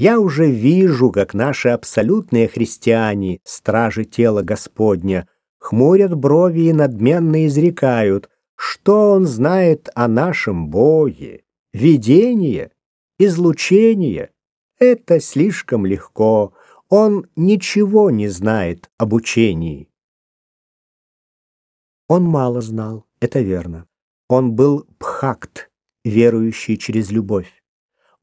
Я уже вижу, как наши абсолютные христиане, стражи тела Господня, хмурят брови и надменно изрекают, что он знает о нашем Боге. Видение, излучение — это слишком легко. Он ничего не знает об учении. Он мало знал, это верно. Он был пхакт, верующий через любовь.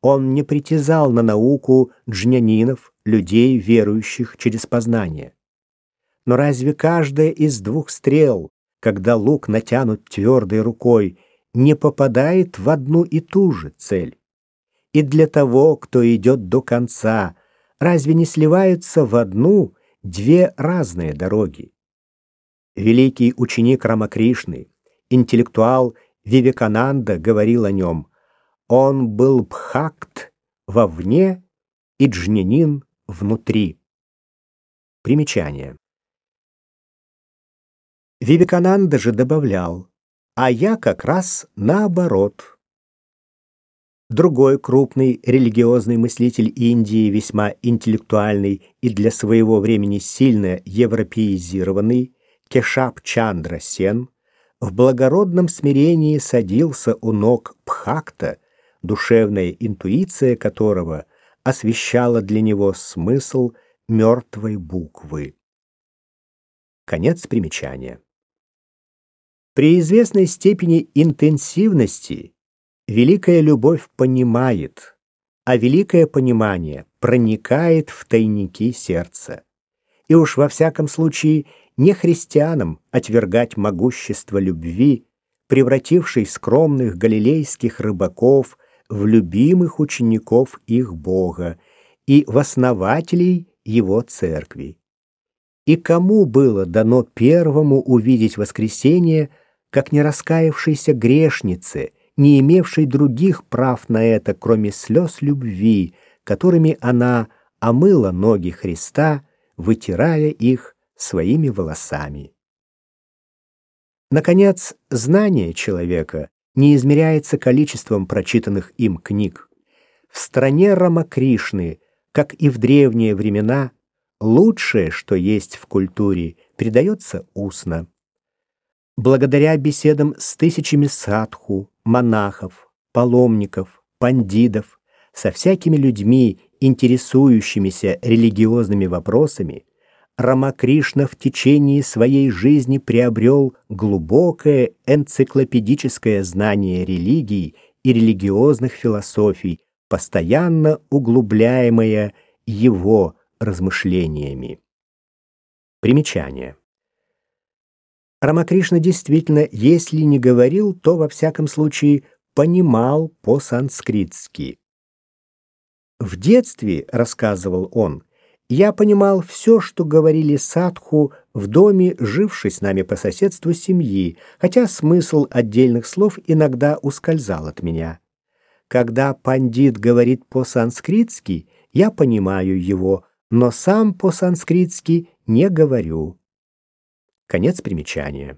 Он не притязал на науку джнянинов, людей, верующих через познание. Но разве каждая из двух стрел, когда лук натянут твердой рукой, не попадает в одну и ту же цель? И для того, кто идет до конца, разве не сливаются в одну две разные дороги? Великий ученик Рамакришны, интеллектуал Вивекананда говорил о нем – он был бхакт вовне и джнянин внутри. Примечание. Вивекананда же добавлял, а я как раз наоборот. Другой крупный религиозный мыслитель Индии, весьма интеллектуальный и для своего времени сильно европеизированный, Кешап Чандра Сен, в благородном смирении садился у ног Пхакта, душевная интуиция которого освещала для него смысл мертвой буквы. Конец примечания. При известной степени интенсивности великая любовь понимает, а великое понимание проникает в тайники сердца. И уж во всяком случае не христианам отвергать могущество любви, превратившей скромных галилейских рыбаков в любимых учеников их Бога и в основателей его церкви. И кому было дано первому увидеть воскресение, как не раскаявшейся грешнице, не имевшей других прав на это, кроме слез любви, которыми она омыла ноги Христа, вытирая их своими волосами. Наконец, знание человека не измеряется количеством прочитанных им книг. В стране Рамакришны, как и в древние времена, лучшее, что есть в культуре, передается устно. Благодаря беседам с тысячами садху, монахов, паломников, пандидов, со всякими людьми, интересующимися религиозными вопросами, Рамакришна в течение своей жизни приобрел глубокое энциклопедическое знание религий и религиозных философий, постоянно углубляемое его размышлениями. Примечание. Рамакришна действительно, если не говорил, то во всяком случае понимал по-санскритски. В детстве, рассказывал он, я понимал все, что говорили садху в доме, жившей с нами по соседству семьи, хотя смысл отдельных слов иногда ускользал от меня. Когда пандит говорит по-санскритски, я понимаю его, но сам по-санскритски не говорю. Конец примечания.